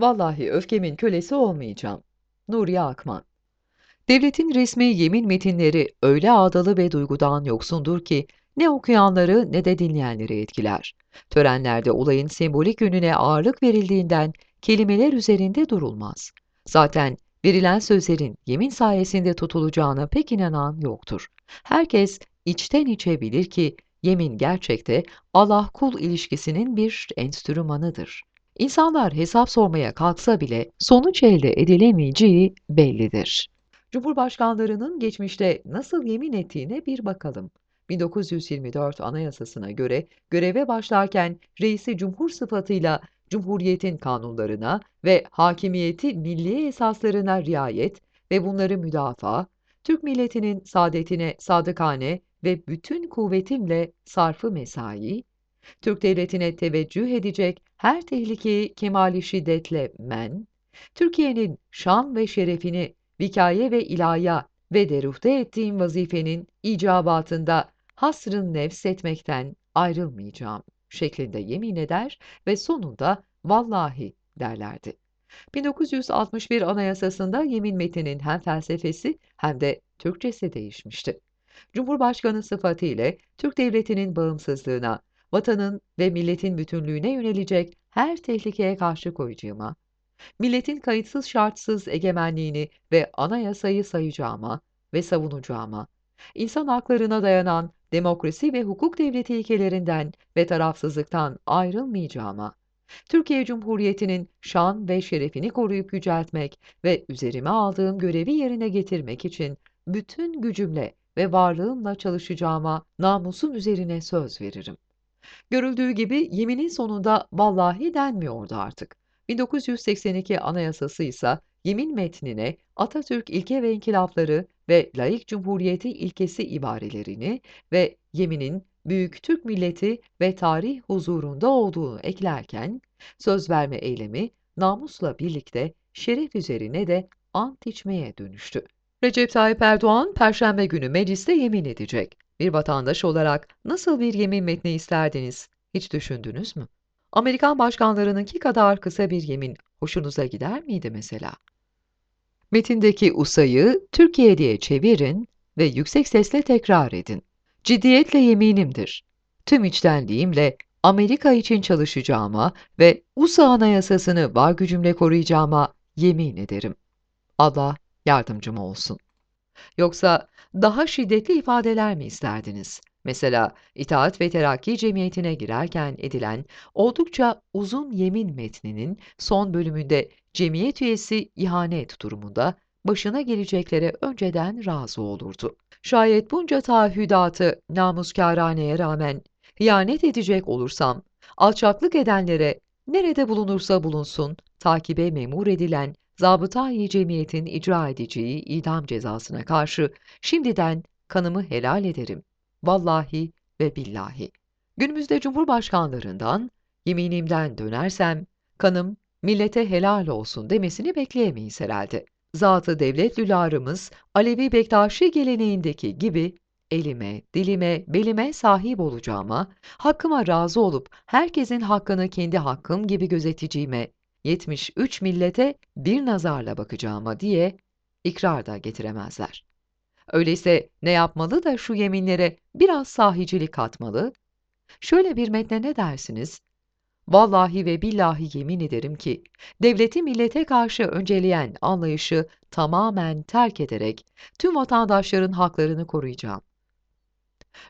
Vallahi öfkemin kölesi olmayacağım. Nuriye Akman Devletin resmi yemin metinleri öyle ağdalı ve duygudan yoksundur ki ne okuyanları ne de dinleyenleri etkiler. Törenlerde olayın sembolik yönüne ağırlık verildiğinden kelimeler üzerinde durulmaz. Zaten verilen sözlerin yemin sayesinde tutulacağına pek inanan yoktur. Herkes içten içe bilir ki yemin gerçekte Allah-kul ilişkisinin bir enstrümanıdır. İnsanlar hesap sormaya kalksa bile sonuç elde edilemeyeceği bellidir. Cumhurbaşkanlarının geçmişte nasıl yemin ettiğine bir bakalım. 1924 Anayasasına göre göreve başlarken reisi cumhur sıfatıyla Cumhuriyetin kanunlarına ve hakimiyeti milli esaslarına riayet ve bunları müdafaa, Türk milletinin saadetine sadıkane ve bütün kuvvetimle sarfı mesai, Türk devletine teveccüh edecek her tehlikeyi kemali şiddetle men, Türkiye'nin şan ve şerefini vikaye ve ilaya ve deruhte ettiğim vazifenin icabatında hasrın nefs etmekten ayrılmayacağım şeklinde yemin eder ve sonunda vallahi derlerdi. 1961 Anayasasında yemin metninin hem felsefesi hem de Türkçesi değişmişti. Cumhurbaşkanı sıfatı ile Türk Devleti'nin bağımsızlığına, vatanın ve milletin bütünlüğüne yönelecek her tehlikeye karşı koyacağıma, milletin kayıtsız şartsız egemenliğini ve anayasayı sayacağıma ve savunacağıma, insan haklarına dayanan demokrasi ve hukuk devleti ilkelerinden ve tarafsızlıktan ayrılmayacağıma, Türkiye Cumhuriyeti'nin şan ve şerefini koruyup yüceltmek ve üzerime aldığım görevi yerine getirmek için bütün gücümle ve varlığımla çalışacağıma namusum üzerine söz veririm. Görüldüğü gibi yeminin sonunda vallahi denmiyordu artık. 1982 Anayasası ise yemin metnine Atatürk ilke ve inkılapları ve laik cumhuriyeti ilkesi ibarelerini ve yeminin büyük Türk milleti ve tarih huzurunda olduğunu eklerken söz verme eylemi namusla birlikte şeref üzerine de ant içmeye dönüştü. Recep Tayyip Erdoğan perşembe günü mecliste yemin edecek. Bir vatandaş olarak nasıl bir yemin metni isterdiniz? Hiç düşündünüz mü? Amerikan başkanlarınınki kadar kısa bir yemin hoşunuza gider miydi mesela? Metindeki usayı Türkiye diye çevirin ve yüksek sesle tekrar edin. Ciddiyetle yeminimdir. Tüm içtenliğimle Amerika için çalışacağıma ve USA Anayasasını var gücümle koruyacağıma yemin ederim. Allah yardımcım olsun. Yoksa daha şiddetli ifadeler mi isterdiniz? Mesela İtaat ve Terakki Cemiyeti'ne girerken edilen oldukça uzun yemin metninin son bölümünde cemiyet üyesi ihanet durumunda başına geleceklere önceden razı olurdu. Şayet bunca taahhüdatı namuskâraneye rağmen hıyanet edecek olursam, alçaklık edenlere nerede bulunursa bulunsun takibe memur edilen zabıta-i cemiyetin icra edeceği idam cezasına karşı şimdiden kanımı helal ederim. Vallahi ve billahi. Günümüzde cumhurbaşkanlarından yeminimden dönersem kanım millete helal olsun demesini bekleyemeyiz herhalde. Zatı devlet lülarımız Alevi Bektaşi geleneğindeki gibi elime, dilime, belime sahip olacağıma, hakkıma razı olup herkesin hakkını kendi hakkım gibi gözeteceğime, 73 millete bir nazarla bakacağıma diye ikrar da getiremezler. Öyleyse ne yapmalı da şu yeminlere biraz sahicilik katmalı? Şöyle bir metne ne dersiniz? Vallahi ve billahi yemin ederim ki, devleti millete karşı önceleyen anlayışı tamamen terk ederek tüm vatandaşların haklarını koruyacağım.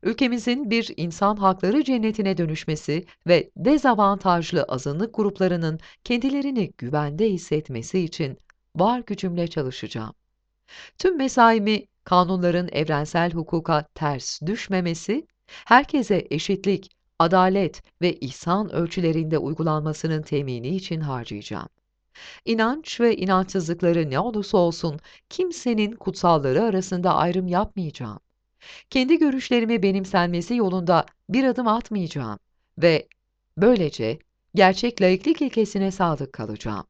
Ülkemizin bir insan hakları cennetine dönüşmesi ve dezavantajlı azınlık gruplarının kendilerini güvende hissetmesi için var gücümle çalışacağım. Tüm mesaimi kanunların evrensel hukuka ters düşmemesi, herkese eşitlik, adalet ve ihsan ölçülerinde uygulanmasının temini için harcayacağım. İnanç ve inançsızlıkları ne olursa olsun kimsenin kutsalları arasında ayrım yapmayacağım. Kendi görüşlerimi benimsenmesi yolunda bir adım atmayacağım ve böylece gerçek laiklik ilkesine sadık kalacağım.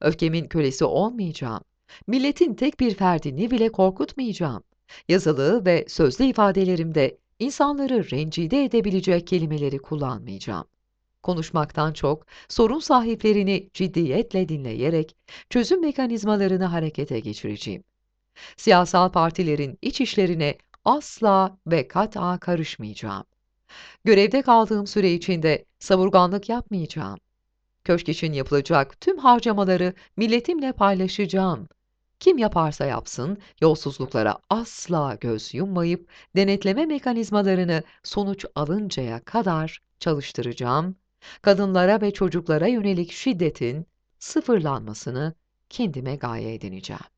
Öfkemin kölesi olmayacağım. Milletin tek bir ferdini bile korkutmayacağım. Yazılı ve sözlü ifadelerimde insanları rencide edebilecek kelimeleri kullanmayacağım. Konuşmaktan çok, sorun sahiplerini ciddiyetle dinleyerek çözüm mekanizmalarını harekete geçireceğim. Siyasal partilerin iç işlerine asla ve kat'a karışmayacağım. Görevde kaldığım süre içinde savurganlık yapmayacağım. Köşk için yapılacak tüm harcamaları milletimle paylaşacağım. Kim yaparsa yapsın, yolsuzluklara asla göz yummayıp denetleme mekanizmalarını sonuç alıncaya kadar çalıştıracağım. Kadınlara ve çocuklara yönelik şiddetin sıfırlanmasını kendime gaye edineceğim.